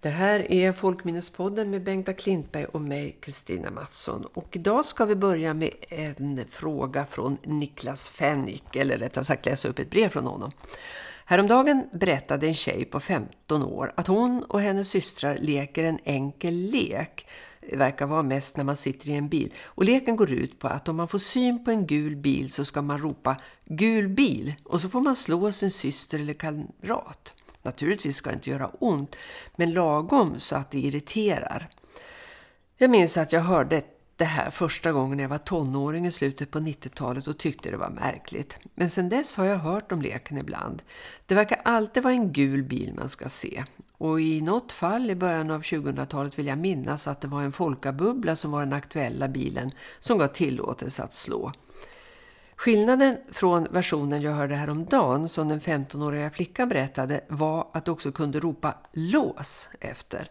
Det här är Folkminnespodden med Bengta Klintberg och mig, Kristina Mattsson. Och idag ska vi börja med en fråga från Niklas Fennick, eller rättare sagt läsa upp ett brev från honom. Häromdagen berättade en tjej på 15 år att hon och hennes systrar leker en enkel lek. Det verkar vara mest när man sitter i en bil. Och leken går ut på att om man får syn på en gul bil så ska man ropa gul bil. Och så får man slå sin syster eller kamrat. Naturligtvis ska det inte göra ont, men lagom så att det irriterar. Jag minns att jag hörde det här första gången jag var tonåring i slutet på 90-talet och tyckte det var märkligt. Men sedan dess har jag hört om leken ibland. Det verkar alltid vara en gul bil man ska se. Och i något fall i början av 2000-talet vill jag minnas att det var en folkabubbla som var den aktuella bilen som gav tillåtelse att slå. Skillnaden från versionen jag hörde häromdagen som den 15-åriga flickan berättade var att du också kunde ropa lås efter.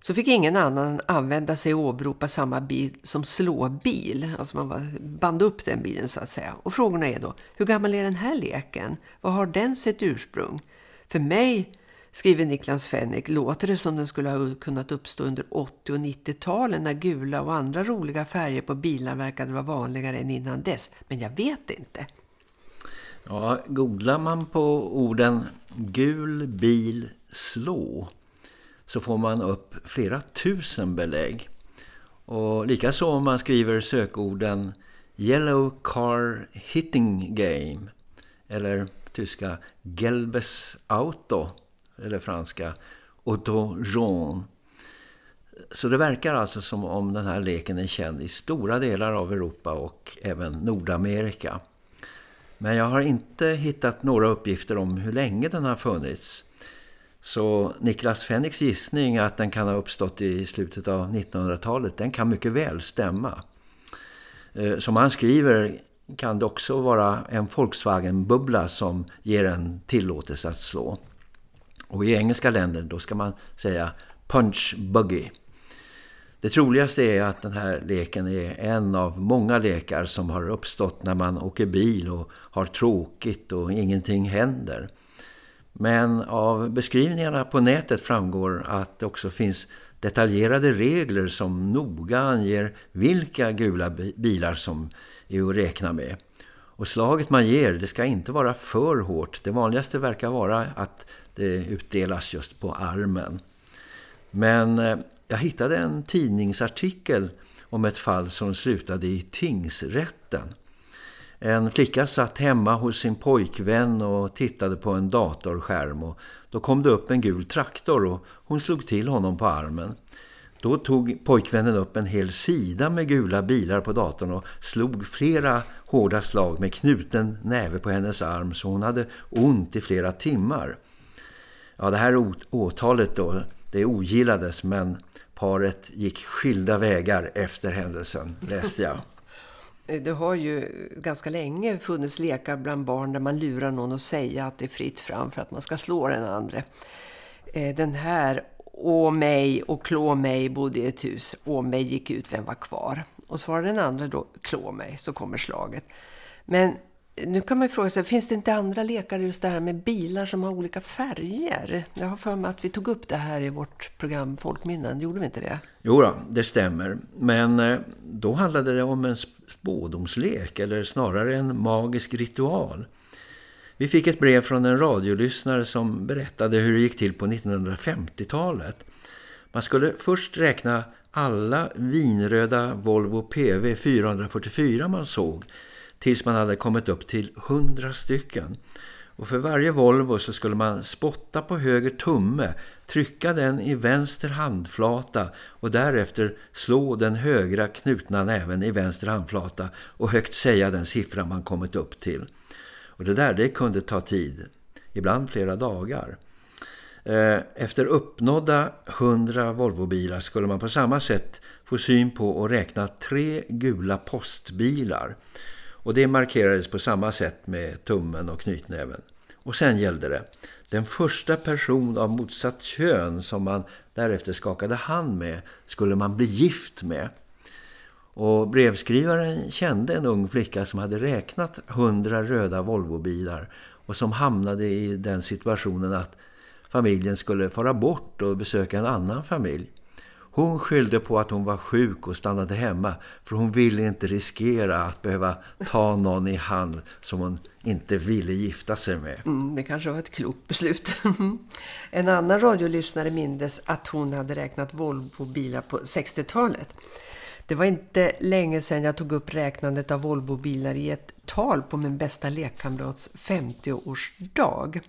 Så fick ingen annan använda sig och åberopa samma bil som slåbil. Alltså man band upp den bilen så att säga. Och frågorna är då, hur gammal är den här leken? Vad har den sitt ursprung? För mig skriver Niklas Fennick, låter det som den skulle ha kunnat uppstå under 80- och 90-talen när gula och andra roliga färger på bilar verkade vara vanligare än innan dess. Men jag vet inte. Ja, googlar man på orden gul bil slå så får man upp flera tusen belägg. Och likaså om man skriver sökorden Yellow Car Hitting Game eller tyska Gelbes Auto eller franska Auto Jaune. Så det verkar alltså som om den här leken är känd i stora delar av Europa och även Nordamerika. Men jag har inte hittat några uppgifter om hur länge den har funnits. Så Niklas Fenniks gissning att den kan ha uppstått i slutet av 1900-talet, den kan mycket väl stämma. Eh, som han skriver kan det också vara en Volkswagen-bubbla som ger en tillåtelse att slå. Och i engelska länder då ska man säga punch buggy. Det troligaste är att den här leken är en av många lekar som har uppstått när man åker bil och har tråkigt och ingenting händer. Men av beskrivningarna på nätet framgår att det också finns detaljerade regler som noga anger vilka gula bilar som är att räkna med. Och slaget man ger, det ska inte vara för hårt. Det vanligaste verkar vara att det utdelas just på armen. Men eh, jag hittade en tidningsartikel om ett fall som slutade i tingsrätten. En flicka satt hemma hos sin pojkvän och tittade på en datorskärm och då kom det upp en gul traktor och hon slog till honom på armen. Då tog pojkvännen upp en hel sida med gula bilar på datorn och slog flera hårda slag med knuten näve på hennes arm så hon hade ont i flera timmar. Ja, det här åtalet då, det ogillades men paret gick skilda vägar efter händelsen, läste jag. Det har ju ganska länge funnits lekar bland barn där man lurar någon att säga att det är fritt fram för att man ska slå den andra. Eh, den här Å mig och klå mig bodde i ett hus. Å mig gick ut, vem var kvar? Och svarar den andra då, klå mig, så kommer slaget. Men nu kan man ju fråga sig, finns det inte andra lekar just det här med bilar som har olika färger? Jag har för mig att vi tog upp det här i vårt program Folkminnen, gjorde vi inte det? Jo då, det stämmer. Men eh, då handlade det om en spådomslek eller snarare en magisk ritual. Vi fick ett brev från en radiolyssnare som berättade hur det gick till på 1950-talet. Man skulle först räkna alla vinröda Volvo PV 444 man såg tills man hade kommit upp till 100 stycken. Och för varje Volvo så skulle man spotta på höger tumme, trycka den i vänster handflata och därefter slå den högra knutna näven i vänster handflata och högt säga den siffra man kommit upp till. Och det där det kunde ta tid, ibland flera dagar. Eh, efter uppnådda 100 Volvobilar skulle man på samma sätt få syn på och räkna tre gula postbilar. Och det markerades på samma sätt med tummen och knytnäven. Och sen gällde det den första person av motsatt kön som man därefter skakade hand med skulle man bli gift med. Och brevskrivaren kände en ung flicka som hade räknat hundra röda Volvobilar och som hamnade i den situationen att familjen skulle fara bort och besöka en annan familj. Hon skyllde på att hon var sjuk och stannade hemma för hon ville inte riskera att behöva ta någon i hand som hon inte ville gifta sig med. Mm, det kanske var ett klokt beslut. en annan radiolyssnare mindes att hon hade räknat Volvo-bilar på 60-talet. Det var inte länge sedan jag tog upp räknandet av Volvobilar i ett tal på min bästa lekkamrats 50-årsdag.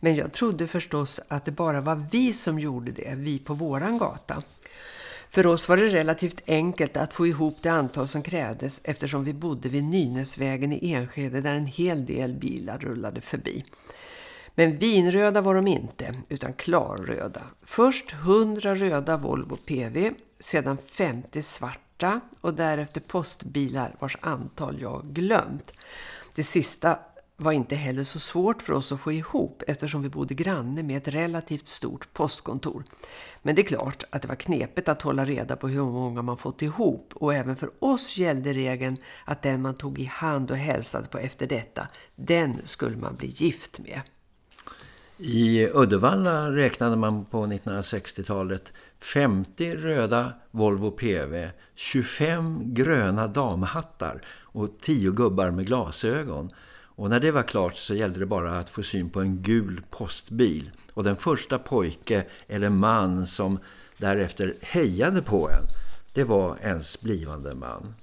Men jag trodde förstås att det bara var vi som gjorde det, vi på våran gata. För oss var det relativt enkelt att få ihop det antal som krävdes eftersom vi bodde vid Nynäsvägen i Enskede där en hel del bilar rullade förbi. Men vinröda var de inte, utan klarröda. Först 100 röda Volvo PV, sedan 50 svarta och därefter postbilar vars antal jag glömt. Det sista var inte heller så svårt för oss att få ihop eftersom vi bodde granne med ett relativt stort postkontor. Men det är klart att det var knepigt att hålla reda på hur många man fått ihop och även för oss gällde regeln att den man tog i hand och hälsade på efter detta, den skulle man bli gift med. I Uddevalla räknade man på 1960-talet 50 röda Volvo PV, 25 gröna damhattar och 10 gubbar med glasögon. Och när det var klart så gällde det bara att få syn på en gul postbil. Och den första pojke eller man som därefter hejade på en, det var ens blivande man.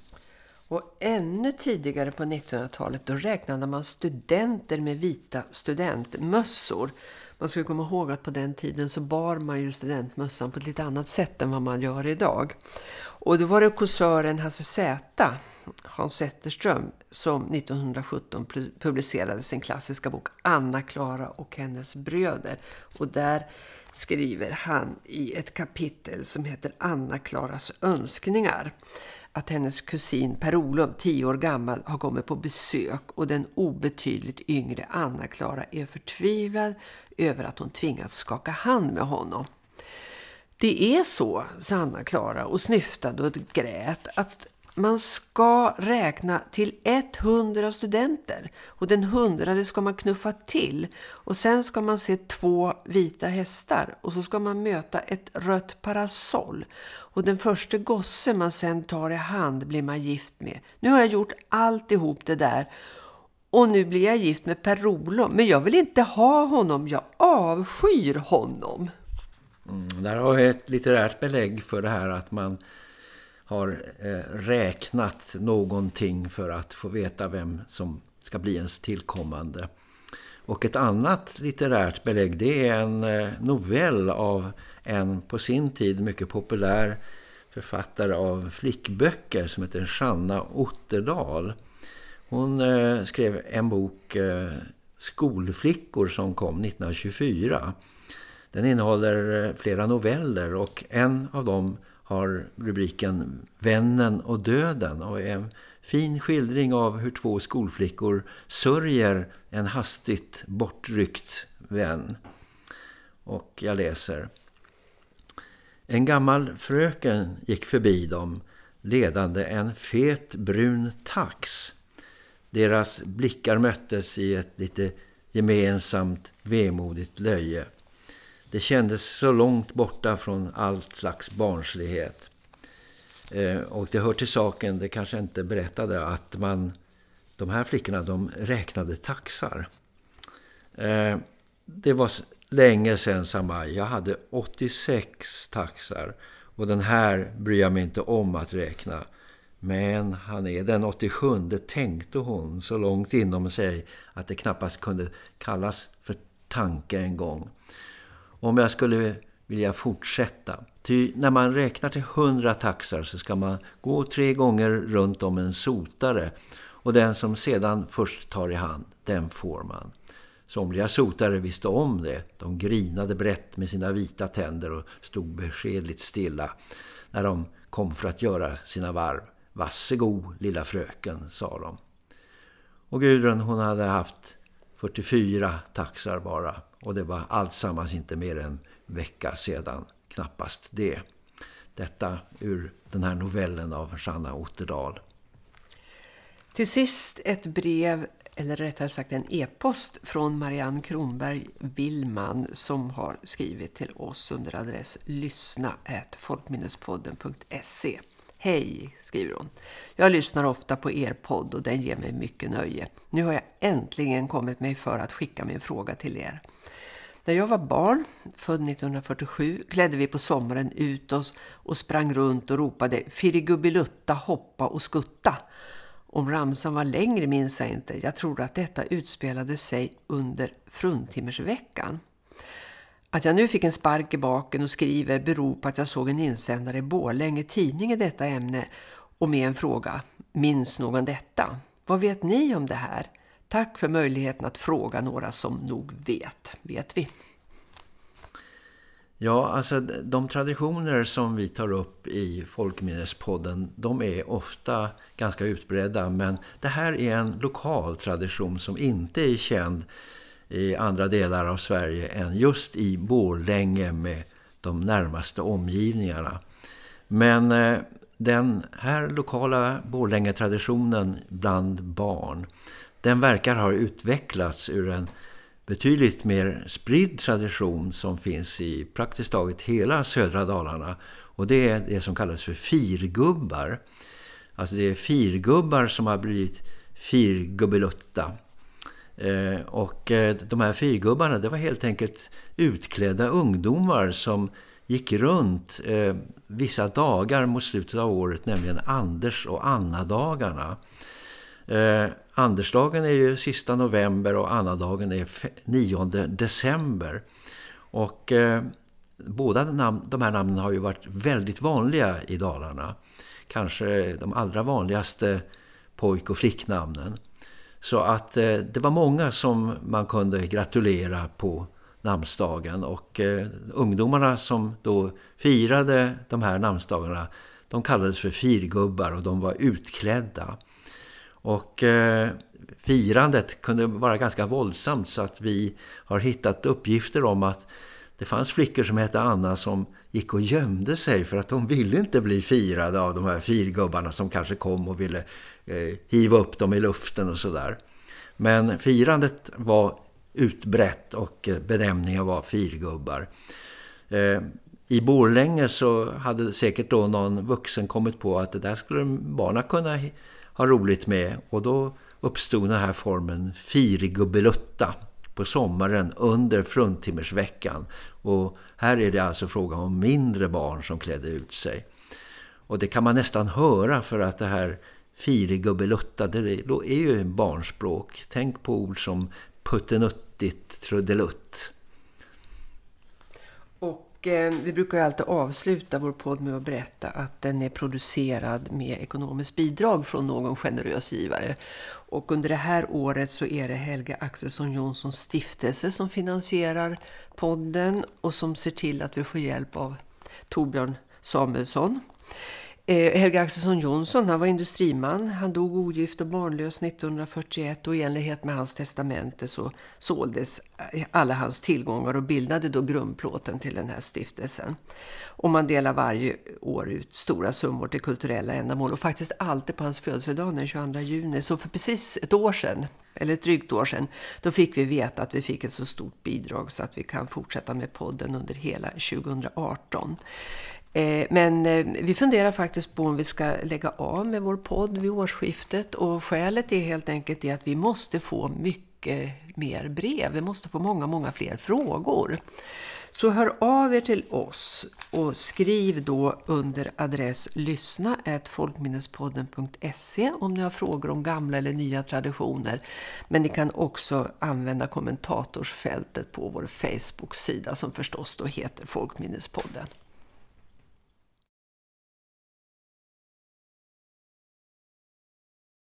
Och ännu tidigare på 1900-talet då räknade man studenter med vita studentmössor. Man ska komma ihåg att på den tiden så bar man ju studentmössan på ett lite annat sätt än vad man gör idag. Och då var det kursören Hasse Zäta Hans Zetterström som 1917 publicerade sin klassiska bok Anna Klara och hennes bröder. Och där skriver han i ett kapitel som heter Anna Klaras önskningar att hennes kusin Per-Olof, tio år gammal, har kommit på besök och den obetydligt yngre Anna-Klara är förtvivlad över att hon tvingats skaka hand med honom. Det är så, sa Anna-Klara och snyftade och grät, att man ska räkna till 100 studenter. Och den hundrade ska man knuffa till. Och sen ska man se två vita hästar. Och så ska man möta ett rött parasoll. Och den första gosse man sen tar i hand blir man gift med. Nu har jag gjort alltihop det där. Och nu blir jag gift med Per-Olof men jag vill inte ha honom, jag avskyr honom. Mm, där har vi ett litterärt belägg för det här att man har eh, räknat någonting för att få veta vem som ska bli ens tillkommande. Och ett annat litterärt belägg det är en eh, novell av en på sin tid mycket populär författare av flickböcker som heter Shanna Otterdal. Hon eh, skrev en bok Skolflickor som kom 1924. Den innehåller flera noveller och en av dem har rubriken Vännen och döden och är en fin skildring av hur två skolflickor sörjer en hastigt bortryckt vän. Och jag läser. En gammal fröken gick förbi dem ledande en fet brun tax. Deras blickar möttes i ett lite gemensamt vemodigt löje. Det kändes så långt borta från allt slags barnslighet. Eh, och det hör till saken, det kanske inte berättade, att man, de här flickorna de räknade taxar. Eh, det var länge sedan Samaj. Jag hade 86 taxar och den här bryr jag mig inte om att räkna. Men han är den 87 tänkte hon så långt inom sig att det knappast kunde kallas för tanke en gång om jag skulle vilja fortsätta. Ty när man räknar till hundra taxar så ska man gå tre gånger runt om en sotare. Och den som sedan först tar i hand, den får man. Somliga sotare visste om det. De grinade brett med sina vita tänder och stod beskedligt stilla när de kom för att göra sina varv. Vassegod, lilla fröken, sa de. Och Gudrun hon hade haft 44 taxar bara. Och det var alltsammans inte mer än vecka sedan, knappast det. Detta ur den här novellen av Sanna Otterdal. Till sist ett brev eller rättare sagt en e-post från Marianne Kronberg Willman som har skrivit till oss under adress lyssna folkminnespodden.se. Hej, skriver hon. Jag lyssnar ofta på er podd och den ger mig mycket nöje. Nu har jag äntligen kommit mig för att skicka min fråga till er. När jag var barn, född 1947, klädde vi på sommaren ut oss och sprang runt och ropade Firigubbilutta, hoppa och skutta. Om ramsan var längre minns jag inte. Jag tror att detta utspelade sig under fruntimmersveckan. Att jag nu fick en spark i baken och skriver beror på att jag såg en insändare i Borlänge tidning i detta ämne och med en fråga. Minns någon detta? Vad vet ni om det här? Tack för möjligheten att fråga några som nog vet. Vet vi? Ja, alltså de traditioner som vi tar upp i Folkminnespodden, de är ofta ganska utbredda. Men det här är en lokal tradition som inte är känd i andra delar av Sverige än just i Borlänge med de närmaste omgivningarna. Men eh, den här lokala Borlänge-traditionen bland barn, den verkar ha utvecklats ur en betydligt mer spridd tradition som finns i praktiskt taget hela södra Dalarna. Och det är det som kallas för firgubbar. Alltså det är firgubbar som har blivit firgubbelutta. Eh, och eh, de här firgubbarna det var helt enkelt utklädda ungdomar som gick runt eh, vissa dagar mot slutet av året, nämligen Anders- och Anna-dagarna. Eh, Andersdagen är ju sista november och annandagen är 9 december. Och eh, båda namn, de här namnen har ju varit väldigt vanliga i Dalarna. Kanske de allra vanligaste pojk- och flicknamnen. Så att eh, det var många som man kunde gratulera på namnsdagen och eh, ungdomarna som då firade de här namnsdagarna de kallades för firgubbar och de var utklädda. Och eh, firandet kunde vara ganska våldsamt så att vi har hittat uppgifter om att det fanns flickor som hette Anna som gick och gömde sig för att de ville inte bli firade av de här firgubbarna som kanske kom och ville eh, hiva upp dem i luften och sådär. Men firandet var utbrett och eh, benämningen var firgubbar. Eh, I Borlänge så hade säkert då någon vuxen kommit på att det där skulle barnen kunna ha roligt med och då uppstod den här formen ”firigubbelutta”, på sommaren under fruntimmersveckan. Och här är det alltså fråga om mindre barn som klädde ut sig. Och det kan man nästan höra för att det här firigubbelutta, det är ju barnspråk. Tänk på ord som puttenuttigt, trudelutt. Eh, vi brukar ju alltid avsluta vår podd med att berätta att den är producerad med ekonomiskt bidrag från någon generös givare. Och under det här året så är det Helge Axelsson Jonssons stiftelse som finansierar podden och som ser till att vi får hjälp av Torbjörn Samuelsson. Eh, Helge Axelsson Jonsson han var industriman. Han dog ogift och barnlös 1941 och i enlighet med hans testamente så såldes eh, alla hans tillgångar och bildade då grundplåten till den här stiftelsen. Och man delar varje år ut stora summor till kulturella ändamål och faktiskt alltid på hans födelsedag den 22 juni. Så för precis ett år sedan, eller ett drygt år sedan, då fick vi veta att vi fick ett så stort bidrag så att vi kan fortsätta med podden under hela 2018. Eh, men eh, vi funderar faktiskt på om vi ska lägga av med vår podd vid årsskiftet och skälet är helt enkelt det att vi måste få mycket mer brev. Vi måste få många, många fler frågor. Så hör av er till oss och skriv då under adress lyssna folkminnespodden.se om ni har frågor om gamla eller nya traditioner. Men ni kan också använda kommentatorsfältet på vår Facebook-sida som förstås då heter Folkminnespodden.